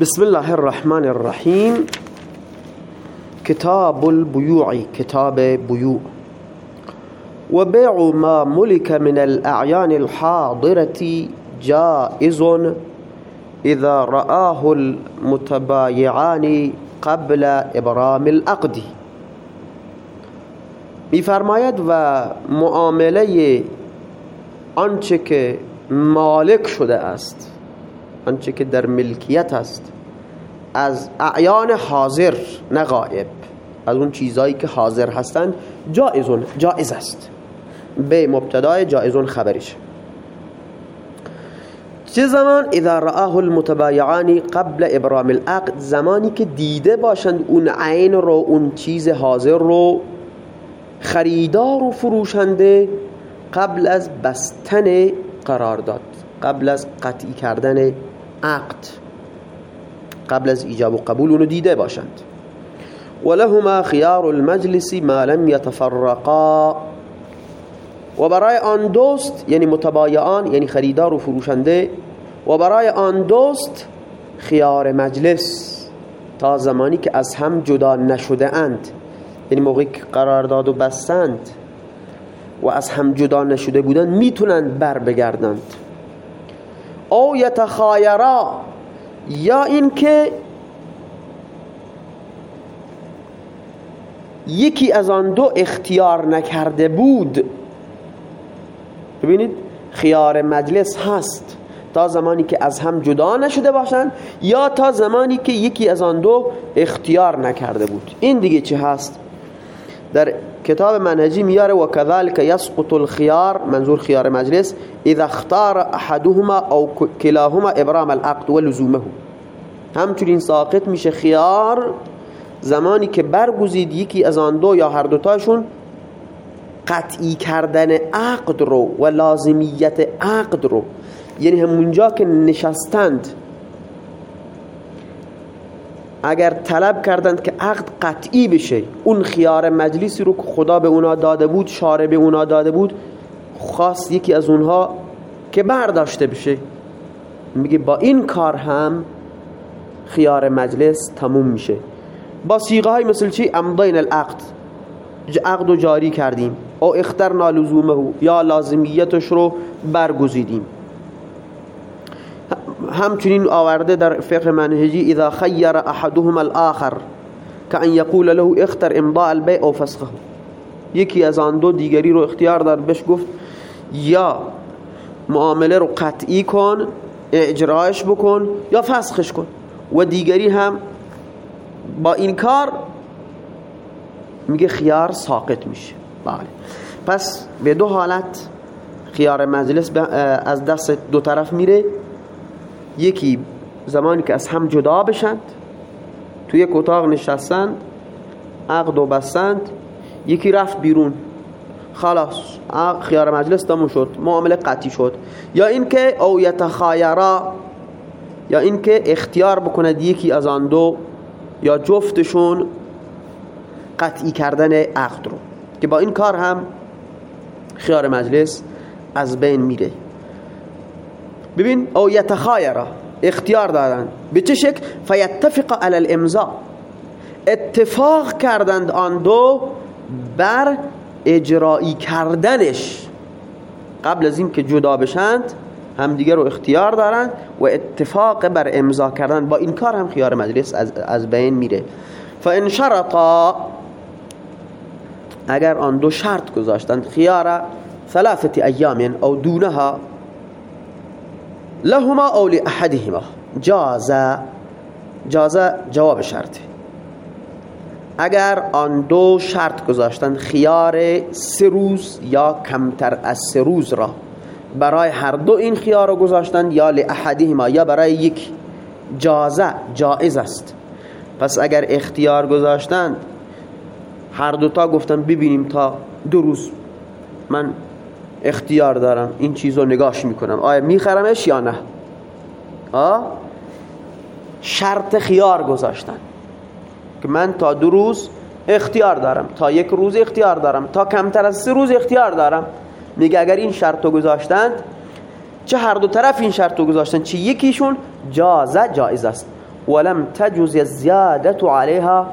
بسم الله الرحمن الرحیم کتاب البیوع کتاب بیوع و بیع ما ملك من الاعیان الحاضرة جائز إذا رآه المتبايعان قبل إبرام العقد. میفرماید و معاملة آنچه که مالک شده است. آنچه که در ملکیت است از اعیان حاضر نه غائب از اون چیزایی که حاضر هستند جائزون جائز است. به مبتدای جائزون خبرش. چه زمان؟ اذا رآه المتبایعان قبل ابرام العقد زمانی که دیده باشند اون عین رو اون چیز حاضر رو خریدار و فروشنده قبل از بستن قرارداد قبل از قطعی کردن عقد. قبل از ایجاب و قبول اونو دیده باشند. ولهما خیار المجلس ما لم يتفرقا و برای آن دوست یعنی متبایعان یعنی خریدار و فروشنده و برای آن دوست خیار مجلس. تا زمانی که از هم جدا نشده اند یعنی موقعی که قرارداد و بستند و از هم جدا نشده بودن می‌تونند بر بگردند. او یتخایرا یا اینکه یکی از آن دو اختیار نکرده بود. ببینید خیار مجلس هست. تا زمانی که از هم جدا نشده باشند یا تا زمانی که یکی از آن دو اختیار نکرده بود. این دیگه چه هست؟ در کتاب منهجی میاره و کذالک یسقط الخيار منظور خیار مجلس اذا اختار احدهما او كلاهما ابرام العقد و لزومه همچنین ساقط میشه خیار زمانی که برگزید یکی از آن دو یا هر دوتاشون قطعی کردن عقد رو و لازمیت عقد رو. یعنی همونجا که نشستند اگر طلب کردند که عقد قطعی بشه اون خیار مجلسی رو که خدا به اونا داده بود شاره به اونا داده بود خواست یکی از اونها که برداشته بشه. میگه با این کار هم خیار مجلس تموم میشه. با سیغه های مثل چی؟ امضین العقد. عقد رو جاری کردیم. او اخترنا لزومه یا لازمیتش رو برگزیدیم. همچنین آورده در فقه منهجی اذا خیر احدهم الاخر کان یقول له اختر امضاء البيع او فسخه یکی از آن دو دیگری رو اختیار دار بهش گفت یا معامله رو قطعی کن اجراش بکن یا فسخش کن و دیگری هم با این کار میگه خیار ساقط میشه. بله. پس به دو حالت خیار مجلس از دست دو طرف میره. یکی زمانی که از هم جدا بشند توی یک اتاق نشستند عقد و بستند یکی رفت بیرون. خلاص خیار مجلس تموم شد معامله قطعی شد. یا اینکه او یتخایرا یا اینکه اختیار بکند یکی از آن دو یا جفتشون قطعی کردن عقد رو. که با این کار هم خیار مجلس از بین میره. ببین او یتخایرا اختیار دادن به چه شکل؟ فیتفق علی الامضاء. اتفاق کردند آن دو بر اجرایی کردنش. قبل از اینکه جدا بشند همدیگه رو اختیار دارند و اتفاق بر امضا کردن. با این کار هم خیار مجلس از, از بین میره. فان شرطا اگر آن دو شرط گذاشتند خیار ثلاثه ایام او دونها لهما او لاحدهما جاز جاز جواب شرطه اگر آن دو شرط گذاشتن خیار سه روز یا کمتر از سه روز را برای هر دو این خیار رو گذاشتن یا لاحدهما یا برای یک جازه جائز است. پس اگر اختیار گذاشتن هر دوتا گفتن ببینیم تا دو روز. من اختیار دارم. این چیز رو نگاش می‌کنم. آیا میخرمش یا نه؟ آه؟ شرط خیار گذاشتن. که من تا دو روز اختیار دارم. تا یک روز اختیار دارم. تا کمتر از سه روز اختیار دارم. میگه اگر این شرط رو گذاشتند چه هر دو طرف این شرط رو گذاشتن چه یکیشون جازه جایز است. ولم تجز زیادت علیها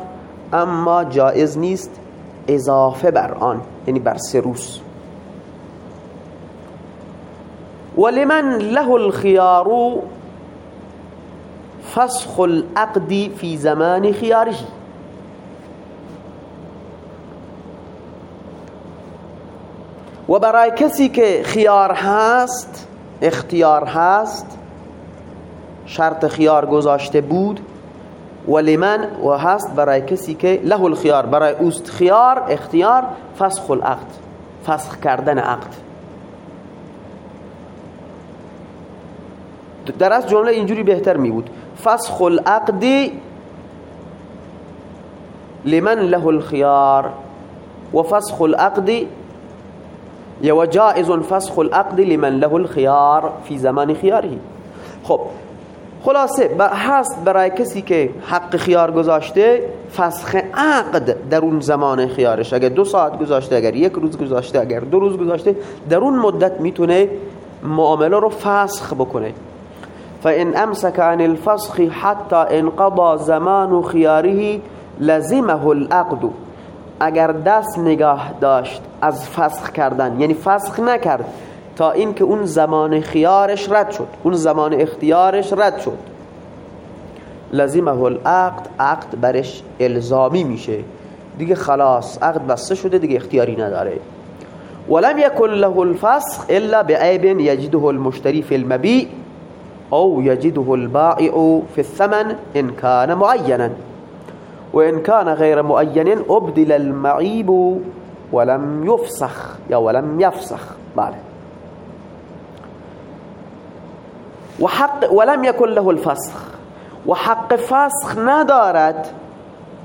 اما جائز نیست اضافه بر آن. یعنی بر سه روز. ولمن له الخيار فسخ العقد في زمان خياره. و برای کسی که خیار هست اختیار هست شرط خیار گذاشته بود و لمن و هست برای کسی که له الخیار برای اوست خیار اختیار فسخ العقد فسخ کردن عقد. در از جمله اینجوری بهتر می بود. فسخ العقد لمن له الخيار وفسخ العقد وجائز فسخ العقد لمن له الخيار في زمان خياره خب خلاصه هست برای کسی که حق خیار گذاشته فسخ عقد در اون زمان خیارش. اگر دو ساعت گذاشته اگر یک روز گذاشته اگر دو روز گذاشته در اون مدت می‌تونه معامله رو فسخ بکنه. فإن أمسك عن الفسخ حتى انقضى زمان خياره لزمه العقد اگر دست نگاه داشت از فسخ کردن یعنی فسخ نکرد تا اینکه اون زمان خیارش رد شد اون زمان اختیارش رد شد. لزمه العقد عقد برش الزامی میشه. دیگه خلاص عقد بسته شده دیگه اختیاری نداره. ولم يكن له الفسخ الا بعيب يجده المشتري في المبيع. او يجده البائع في الثمن ان كان معينا. وان كان غير معين ابدل المعيب ولم يفسخ يا ولم يفسخ. بله وحق ولم يكن له الفسخ. وحق فسخ ندارد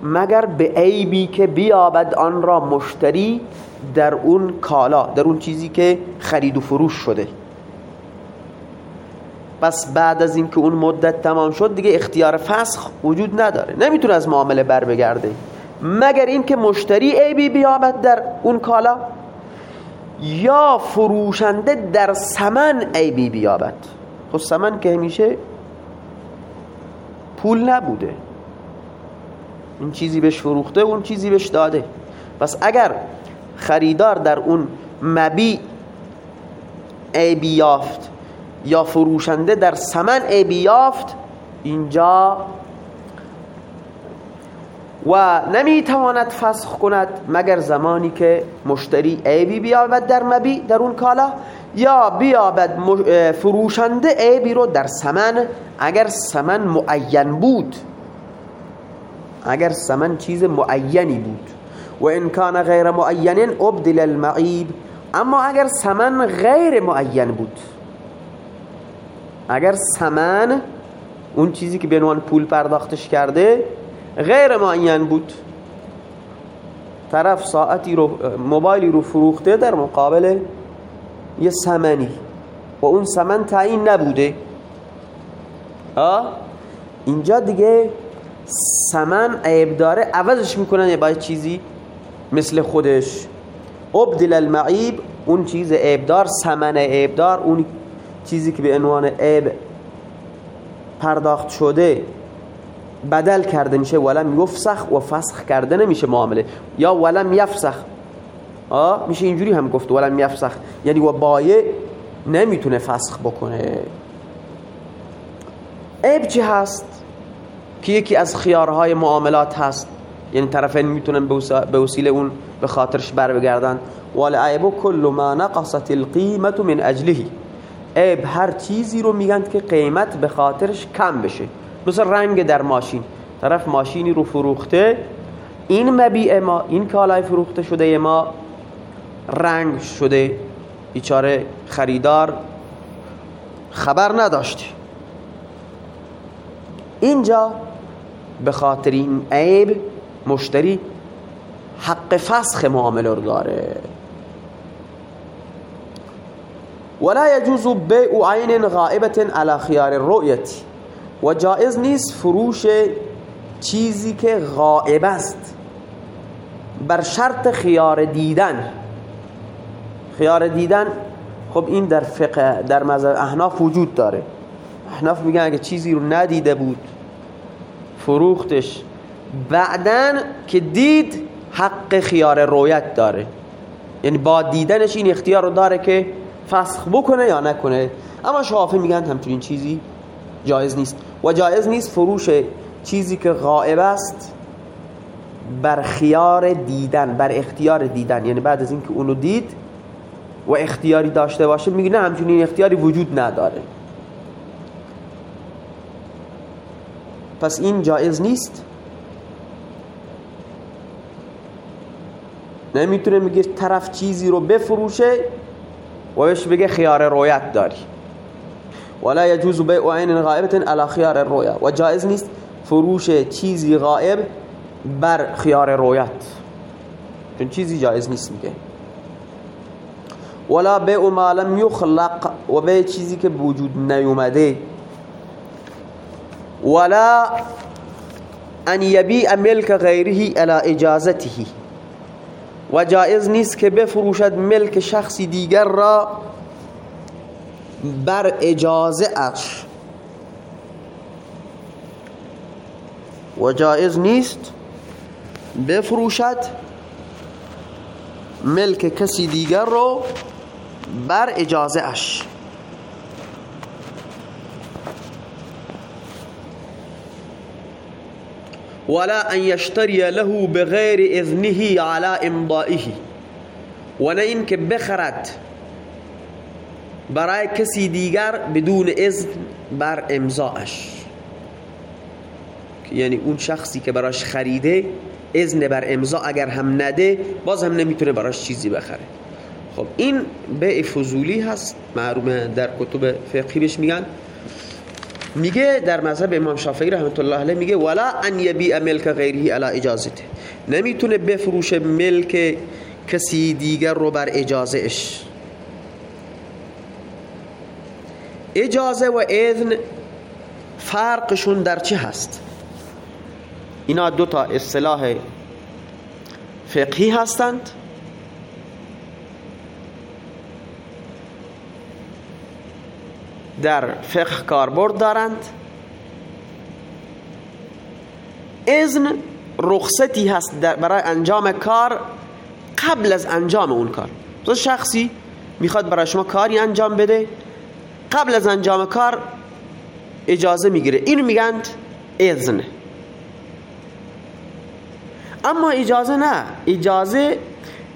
مگر به عیبی که بیابد آن را مشتری در اون کالا در اون چیزی که خرید و فروش شده. پس بعد از اینکه اون مدت تمام شد دیگه اختیار فسخ وجود نداره. نمی‌تونه از معامله بر بگرده. مگر اینکه مشتری عیبی بیابد در اون کالا؟ یا فروشنده در سمن عیبی بیابد خب سمن که همیشه پول نبوده. این چیزی بهش فروخته اون چیزی بهش داده. پس اگر خریدار در اون مبی عیبی یافت یا فروشنده در سمن عیبی یافت اینجا و نمی‌تواند فسخ کند مگر زمانی که مشتری عیبی بیابد در مبی در اون کالا یا بیابد فروشنده عیبی رو در سمن اگر سمن معین بود. اگر سمن چیز معینی بود. و ان کان غیر معین ابدل المعیب اما اگر سمن غیر معین بود. اگر سمن اون چیزی که به پول پرداختش کرده غیر معین بود. طرف ساعتی رو موبایلی رو فروخته در مقابل یه سمنی. و اون سمن تعیین نبوده. آه اینجا دیگه سمن عیب داره عوضش می‌کنن یه باید چیزی مثل خودش. ابدل المعیب اون چیز عیبدار سمن عیبدار اون چیزی که به عنوان عیب پرداخت شده بدل کرده میشه ولم یفسخ و فسخ کرده نمیشه معامله. یا ولم یفسخ. آه میشه اینجوری هم گفت ولم یفسخ. یعنی و بایه نمی‌تونه فسخ بکنه. عیب چی هست؟ که یکی از خیارهای معاملات هست. یعنی طرفین می‌تونن به وسیله اون به خاطرش بر بگردن والعیب کل ما نقصت القیمت من اجله عیب هر چیزی رو میگن که قیمت به خاطرش کم بشه. مثل رنگ در ماشین. طرف ماشینی رو فروخته. این مبیع ما این کالای فروخته شده ما. رنگ شده. بیچاره خریدار خبر نداشته. اینجا به خاطر این عیب مشتری حق فسخ معامله رو داره. ولا يجوز بيع عين غائبة على خيار الرؤية. و جائز نیست فروش چیزی که غائب است. بر شرط خیار دیدن. خیار دیدن خب این در فقه در مذهب احناف وجود داره. احناف میگن اگه چیزی رو ندیده بود فروختش بعدن که دید حق خیار رویت داره. یعنی با دیدنش این اختیار رو داره که فسخ بکنه یا نکنه. اما شافعی میگن همچنین چیزی جایز نیست. و جایز نیست فروش چیزی که غائب است بر خیار دیدن بر اختیار دیدن. یعنی بعد از اینکه اونو دید و اختیاری داشته باشه میگه نه همچنین اختیاری وجود نداره. پس این جایز نیست. نمی‌تونه میگه طرف چیزی رو بفروشه و بهش بگه خیار رویت داری. ولا يجوز بيع عين غائبه على خيار الرؤيا و جایز نیست فروش چیزی غائب بر خیار رویت. چون چیزی جایز نیست میگه. ولا بیع ما لم يخلق و بیع چیزی که وجود نیومده. ولا ان يبيع ملك غيره على اجازته. و جایز نیست که بفروشد ملک شخصی دیگر را بر اجازه اش. و جایز نیست بفروشد ملک کسی دیگر رو بر اجازه اش. ولا ان يشتري له بغير اذنه على امضائه و نه این که بخرد برای کسی دیگر بدون اذن بر امضاش. یعنی اون شخصی که براش خریده اذن بر امضا اگر هم نده باز هم نمی‌تونه براش چیزی بخره. خب این به فضولی هست. معرومه در کتب فقهی بهش میگن. میگه در مذهب امام شافعی رحمت الله علیه میگه ولا ان یبیع ملک غیره علی اجازته. نمی‌تونه بفروشه ملک کسی دیگر رو بر اجازه اش اجازه و اذن فرقشون در چه هست؟ اینا دو تا اصطلاح فقهی هستند. در فقه کاربرد دارند. اذن رخصتی هست برای انجام کار قبل از انجام اون کار. شخصی می‌خواد برای شما کاری انجام بده قبل از انجام کار اجازه می‌گیره. اینو میگن اذن. اما اجازه نه. اجازه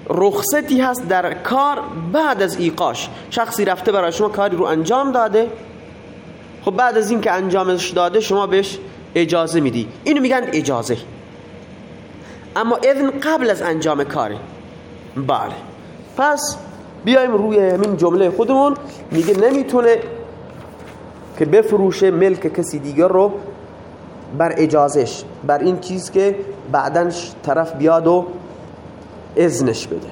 رخصتی هست در کار بعد از ایقاش. شخصی رفته برای شما کاری رو انجام داده. خب بعد از اینکه انجامش داده شما بهش اجازه میدی. اینو میگن اجازه. اما اذن قبل از انجام کاره بله. پس بیایم روی همین جمله خودمون. میگه نمی‌تونه که بفروشه ملک کسی دیگر رو بر اجازش بر این چیز که بعدا طرف بیاد و اذنش بده.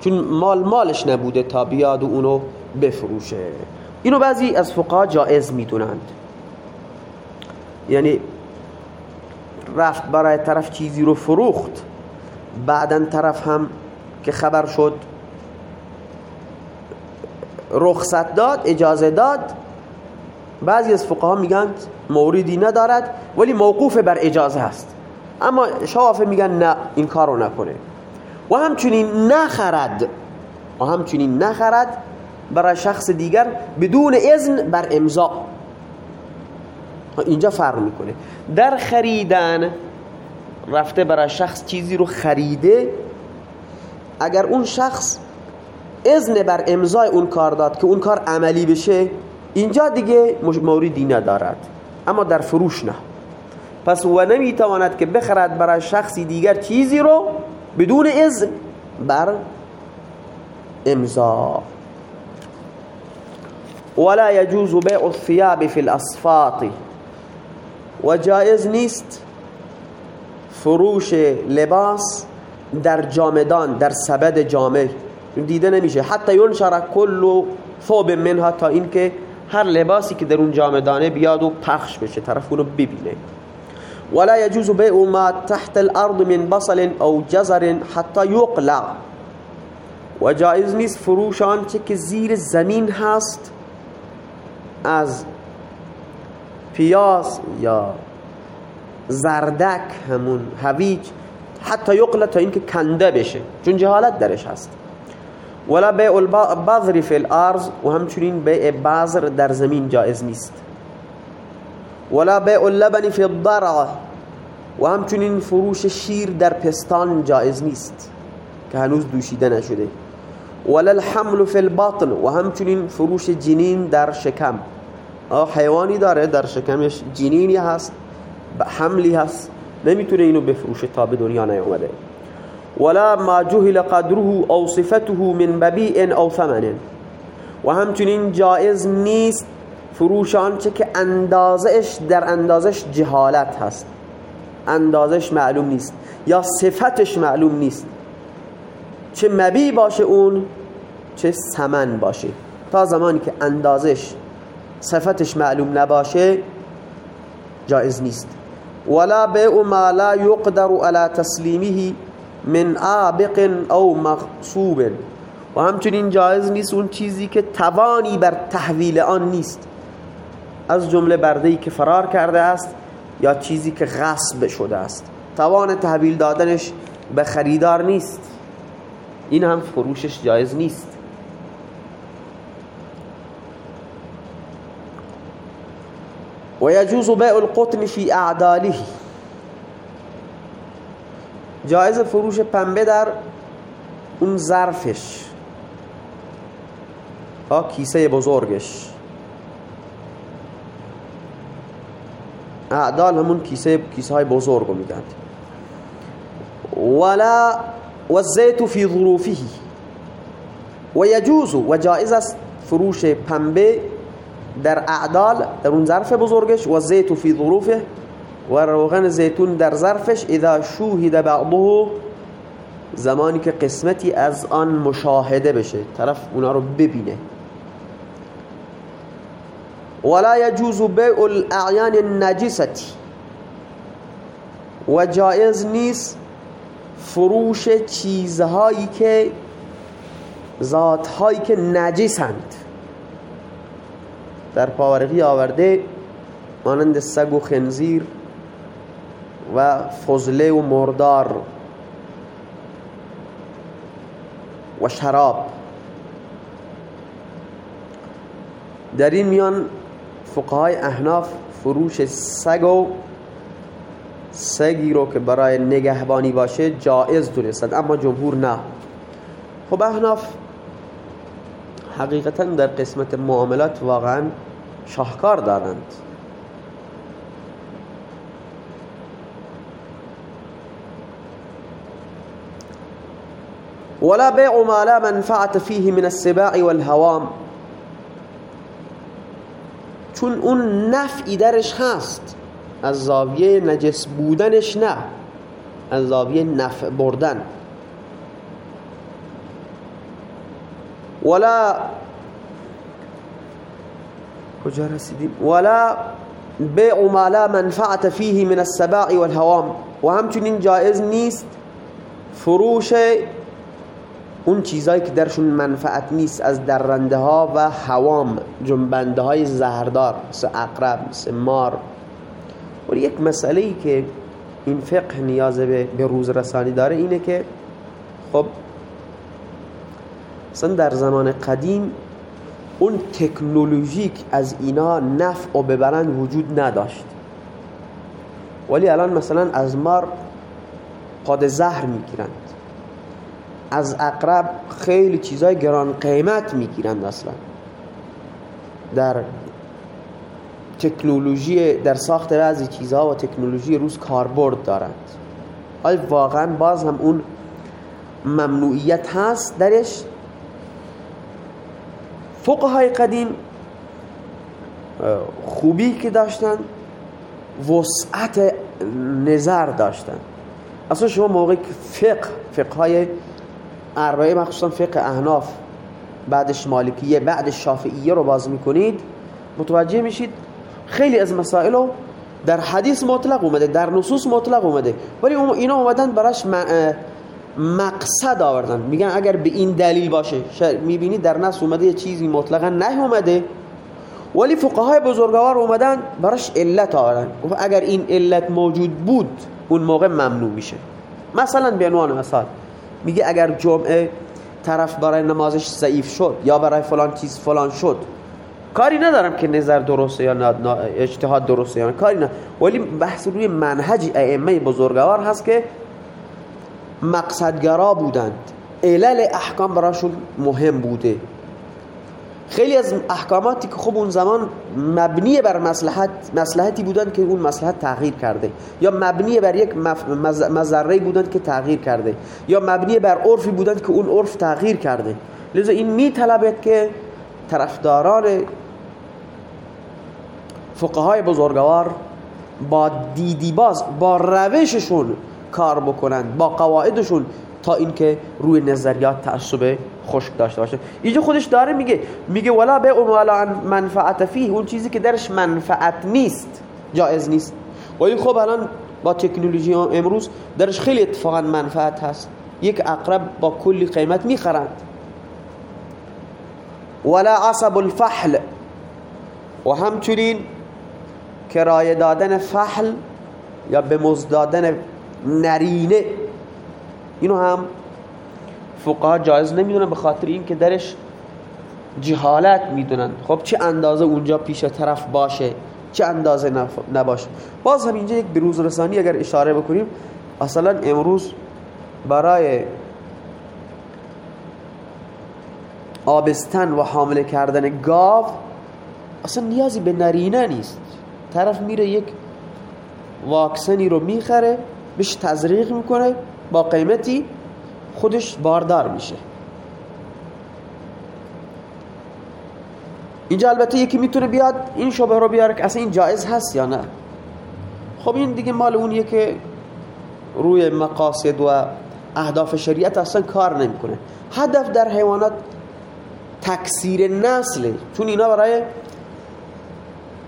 چون مال مالش نبوده تا بیاد و اونو بفروشه. اینو بعضی از فقها جائز می‌دونند. یعنی رفت برای طرف چیزی رو فروخت بعدا طرف هم که خبر شد رخصت داد اجازه داد. بعضی از فقها میگن موردی ندارد ولی موقوف بر اجازه هست. اما شوافه میگن نه این کارو نکنه. و همچنین نخرد و همچنین نخرد برای شخص دیگر بدون اذن بر امضا. اینجا فرق می‌کنه. در خریدن رفته برای شخص چیزی رو خریده اگر اون شخص اذن بر امضای اون کار داد که اون کار عملی بشه اینجا دیگه موردی ندارد. اما در فروش نه. پس و نمی‌تواند که بخرد برای شخصی دیگر چیزی رو بدون اذن بر امضا. ولا يجوز بيع الثياب في الاصفاط و جایز نیست فروش لباس در جامدان در سبد جامه دیده نمیشه. حتی ینشر کل ثوب منها تا اینکه هر لباسی که در اون جامدانه بیاد و پخش بشه طرف اونو ببینه. ولا يجوز بيع ما تحت الارض من بصل او جزر حتى يقلع. و جایز نیست فروش آنچه که زیر زمین هست از پیاز یا زردک همون هویج حتی یقل تا اینکه کنده بشه چون جهالت درش هست. ولا بیع البذر فی الارض و همچنین بیع بذر در زمین جایز نیست. ولا بیع اللبن فی الضرع. و همچنین فروش شیر در پستان جایز نیست که هنوز دوشیده نشده. ولا الحمل فی البطن و همچنین فروش جنین در شکم. حیوانی داره در شکمش جنینی هست حملی هست. نمی‌تونه اینو بفروشه تا به دنیا نیومده. ولا ما جهل قدره او صفته من ببیع او ثمن. و همچنین جائز نیست فروش آنچه که اندازش در اندازش جهالت هست. اندازش معلوم نیست. یا صفتش معلوم نیست. چه مبی باشه اون چه سمن باشه. تا زمانی که اندازش صفتش معلوم نباشه جائز نیست. ولا بیع ما لا يقدر على تسلیمه من آبق او مغصوب و همچنین جایز نیست اون چیزی که توانی بر تحویل آن نیست. از جمله برده که فرار کرده است یا چیزی که غصب شده است. توان تحویل دادنش به خریدار نیست. این هم فروشش جایز نیست. و یجوز بیع القطن فی اعداله. جایز فروش پنبه در اون ظرفش. ها کیسه بزرگش. اعدال همون کیسه کیسه های میگن ولا و الزیت فی ظروفه. و یجوز و فروش پنبه در اعدال در اون ظرف بزرگش. و زیت فی ظروفه. و روغن زیتون در ظرفش. اذا شوهد بعضه زمانی که قسمتی از آن مشاهده بشه. طرف اونا رو ببینه. ولا يجوز بیع الاعیان النجستی و جایز نیست فروش چیزهایی که ذاتهایی که نجسند. در پاورقی آورده مانند سگ و خنزیر و فضله و مردار و شراب. در این میان فقهای احناف فروش سگ و سگی رو که برای نگهبانی باشه جائز دونستند اما جمهور نه خب احناف حقیقتا در قسمت معاملات واقعا شاهکار دارند ولا بيع ما لا منفعت فيه من السباع والهوام چون اون نفعی درش هست. از زاویه نجس بودنش نه. از زاویه نفع بردن. ولا کجا رسیدیم؟ ولا بیع ما لا منفعت فيه من السباع والهوام. و همچنین جائز نیست. فروش اون چیزایی که درشون منفعت نیست از درنده ها و هوام جنبنده های زهردار مثل اقرب مثل مار. و یک مسئله ای که این فقه نیاز به روز رسانی داره اینه که خب مثلا در زمان قدیم اون تکنولوژیک از اینا نفع و ببرند وجود نداشت. ولی الان مثلا از مار پاد زهر می‌گیرند از اقرب خیلی چیزای گران قیمت می‌گیرند اصلا. در تکنولوژی در ساخت بعضی چیزها و تکنولوژی روز کاربرد دارند. آیا واقعا باز هم اون ممنوعیت هست درش. فقهای قدیم خوبی که داشتن وسعت نظر داشتن. اصلا شما موقع فقه فقه های اربعه مخصوصا فقه احناف بعدش مالکیه بعدش شافعیه رو باز می‌کنید متوجه میشید؟ خیلی از مسائل رو در حدیث مطلق اومده در نصوص مطلق اومده ولی اینا اومدن براش مقصد آوردن. میگن اگر به این دلیل باشه می‌بینی در نص اومده یه چیزی مطلقا نه اومده ولی فقهای بزرگوار اومدن براش علت آورن اگر این علت موجود بود اون موقع ممنوع میشه. مثلا به عنوان مثال میگه اگر جمعه طرف برای نمازش ضعیف شد یا برای فلان چیز فلان شد کاری ندارم که نظر درسته یا اجتهاد درسته یا کاری نه. ولی بحث روی منهج ائمه بزرگوار هست که مقصدگرا بودند. علل احکام براشون مهم بوده. خیلی از احکاماتی که خب اون زمان مبنی بر مصلحت مصلحتی بودن که اون مصلحت تغییر کرده. یا مبنی بر یک مزرعه بودن که تغییر کرده. یا مبنی بر عرفی بودن که اون عرف تغییر کرده. لذا این می طلبت که طرفداران فقهای بزرگوار با دیدی باز با روششون کار بکنند با قواعدشون تا اینکه روی نظریات تعصب خشک داشته باشه. اینجا خودش داره میگه میگه ولا به ولا منفعت فیه. اون چیزی که درش منفعت نیست جایز نیست. ولی خب الان با تکنولوژی امروز درش خیلی اتفاقا منفعت هست. یک اقرب با کلی قیمت می‌خرند. ولا عصب الفحل. و همچنین کرایه دادن فحل یا به مزدادن نرینه اینو هم فقها جایز نمی‌دونن به خاطر این که درش جهالت می‌دونن. خب چه اندازه اونجا پیش طرف باشه چه اندازه نباشه. باز هم اینجا یک بروز رسانی اگر اشاره بکنیم اصلا امروز برای آبستن و حامله کردن گاو اصلا نیازی به نرینه نیست. طرف میره یک واکسنی رو می‌خره بهش تزریق می‌کنه با قیمتی خودش باردار میشه. اینجا البته یکی می‌تونه بیاد این شبه رو بیاره که اصلا این جایز هست یا نه. خب این دیگه مال اونیه که روی مقاصد و اهداف شریعت اصلا کار نمی‌کنه. هدف در حیوانات تکثیر نسله چون اینا برای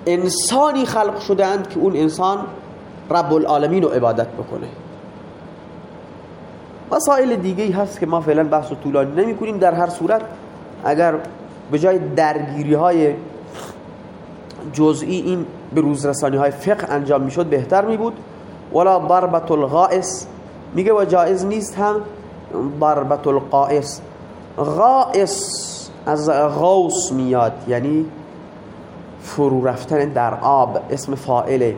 انسانی خلق شده اند که اون انسان رب العالمین رو عبادت بکنه. مسائل دیگه هست که ما فعلا بحث و طولانی نمی کنیم در هر صورت اگر به جای درگیری های جزئی این به روزرسانی های فقه انجام می‌شد بهتر می بود ولا ضربت الغائس میگه و جائز نیست هم ضربت القائس غائس از غوص میاد یعنی فرو رفتن در آب اسم فائله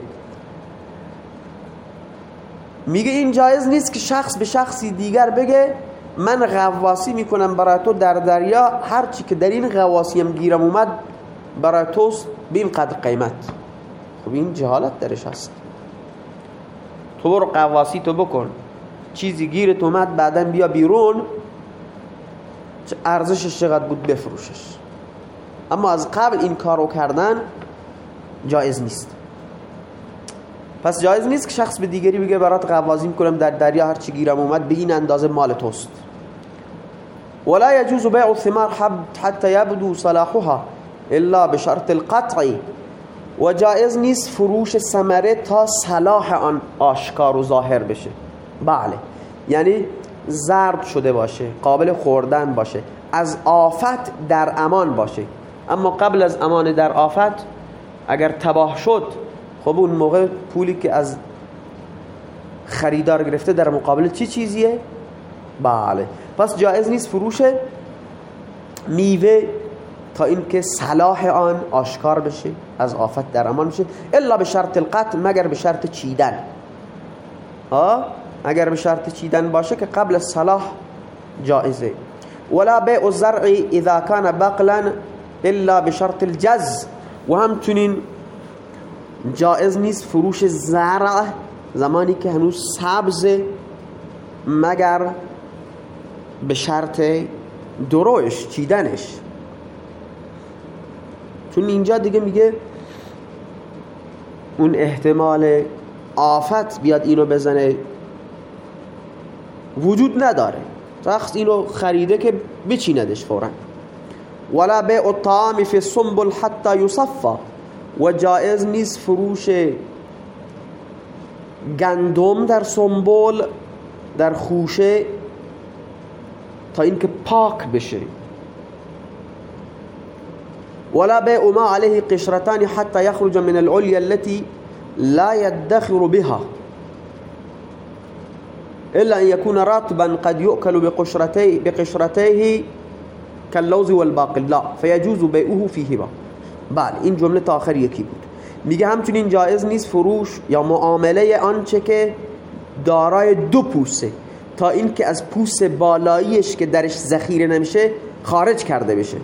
میگه این جایز نیست که شخص به شخصی دیگر بگه من غواسی می‌کنم برای تو در دریا هرچی که در این غواسی هم گیرم اومد برای توست به این قدر قیمت. خب این جهالت درش هست. تو برو غواسی تو بکن. چیزی گیرت اومد بعدا بیا بیرون. ارزشش چقدر بود بفروشش. اما از قبل این کارو کردن جایز نیست. پس جایز نیست که شخص به دیگری بگه برات قوازی می‌کنم در دریا هر چی گیرم اومد به این اندازه مال توست. ولا يجوز بيع الثمار حتى يبدو صلاحها الا بشرط القطع. و جایز نیست فروش ثمره تا صلاح آن آشکار و ظاهر بشه. بله. یعنی زرد شده باشه قابل خوردن باشه از آفت در امان باشه. اما قبل از امان در آفت اگر تباه شد خب اون موقع پولی که از خریدار گرفته در مقابل چی چیزیه؟ بله. پس جایز نیست فروش میوه تا اینکه صلاح آن آشکار بشه از آفت در امان بشه. الا به شرط القتل مگر به شرط چیدن. ها؟ اگر به شرط چیدن باشه که قبل صلاح جائزه ولا بیع الزرع اذا كان بقلا الا بشرط الجز. و همچنین جائز نیست فروش زرع زمانی که هنوز سبز مگر به شرط دروش چیدنش. چون اینجا دیگه میگه اون احتمال آفت بیاد اینو بزنه وجود نداره. رخص اینو خریده که بچیندش فورا. ولا بیع الطعام فی الصنبل حتی یصفا و جائز نیست فروش گندم در سنبول در خوشه تا اینکه پاک بشه. ولا بيع ما عليه قشرتان حتى يخرج من العليا التي لا يدخر بها. إلا أن يكون رطبا قد يؤكل بقشرتيه, بقشرتيه كاللوز والباقل لا فيجوز بيعه فيه با بله این جمله تا آخر یکی بود. میگه همچنین جایز نیست فروش یا معامله آنچه که دارای دو پوسه تا اینکه از پوست بالاییش که درش ذخیره نمیشه خارج کرده بشه.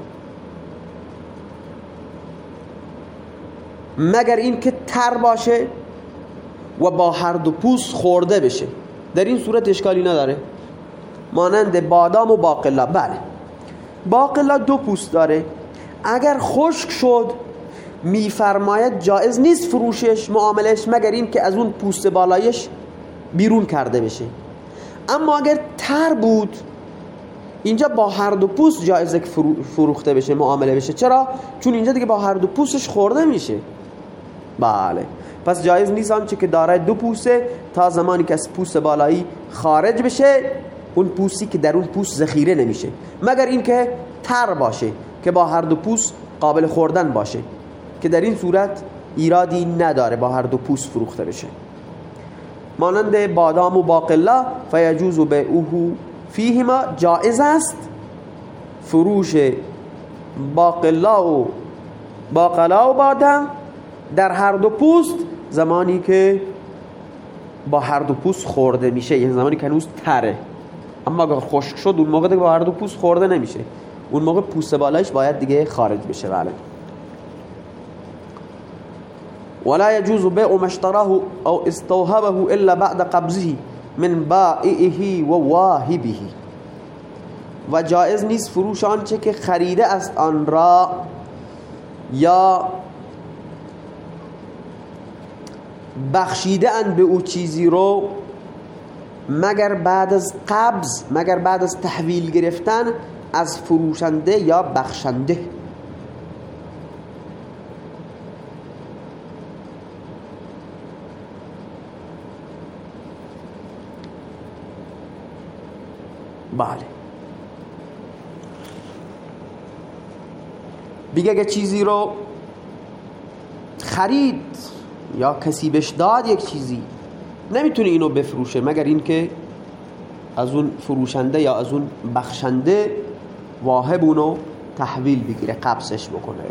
مگر اینکه تر باشه و با هر دو پوست خورده بشه. در این صورت اشکالی نداره. مانند بادام و باقلا. بله. باقلا دو پوست داره. اگر خشک شد میفرماید جایز نیست فروشش معاملش مگر این که از اون پوست بالایش بیرون کرده بشه. اما اگر تر بود اینجا با هر دو پوست جایزه که فروخته بشه معامله بشه. چرا؟ چون اینجا دیگه با هر دو پوستش خورده میشه. بله. پس جایز نیست آنچه که داره دو پوسته تا زمانی که از پوست بالایی خارج بشه اون پوستی که در اون پوست ذخیره نمیشه. مگر اینکه تر باشه. که با هر دو پوست قابل خوردن باشه که در این صورت ایرادی نداره با هر دو پوست فروخته بشه. مانند بادام و باقلا فیجوز به اوهو فیهما جائز است. فروش باقلا و باقلا و بادام در هر دو پوست زمانی که با هر دو پوست خورده میشه یعنی زمانی که هنوز تره. اما اگر خشک شد اون موقع با هر دو پوست خورده نمیشه. اون موقع پوست بالایش باید دیگه خارج بشه بله. ولا يجوز بيع ما اشتراه او استوهبه الا بعد قبضه من بائعه و واهبه و جائز نیست فروش آنچه که خریده است آن را یا بخشیده اند به او چیزی رو مگر بعد از قبض مگر بعد از تحویل گرفتن از فروشنده یا بخشنده. بله. بیگه اگه چیزی رو خرید یا کسی بهش داد یک چیزی نمی‌تونه اینو بفروشه مگر اینکه از اون فروشنده یا از اون بخشنده واهب اونو تحویل بگیره قبضش بکنه.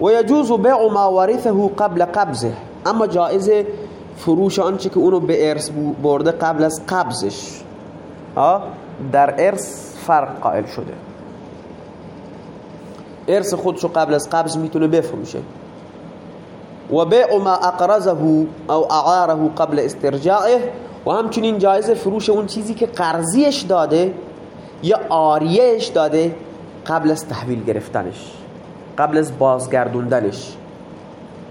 و یجوز بیع ما ورثه قبل قبضه. اما جایز فروش آنچه که اونو به ارث برده قبل از قبضش. در ارث فرق قائل شده. ارث خودشو قبل از قبض می‌تونه بفروشه. و بیع ما اقرزه او اعاره قبل استرجاعه. و همچنین جایز فروش اون چیزی که قرضیش داده یا آریهش داده قبل از تحویل گرفتنش قبل از بازگردوندنش.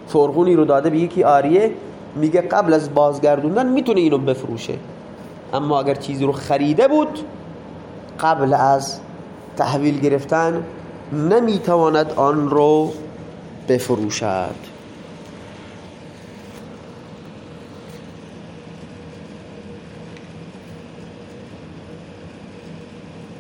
فرغونی رو داده به یکی آریه؟ میگه قبل از بازگردوندن می‌تونه اینو بفروشه. اما اگر چیزی رو خریده بود قبل از تحویل گرفتن نمی‌تواند آن رو بفروشد.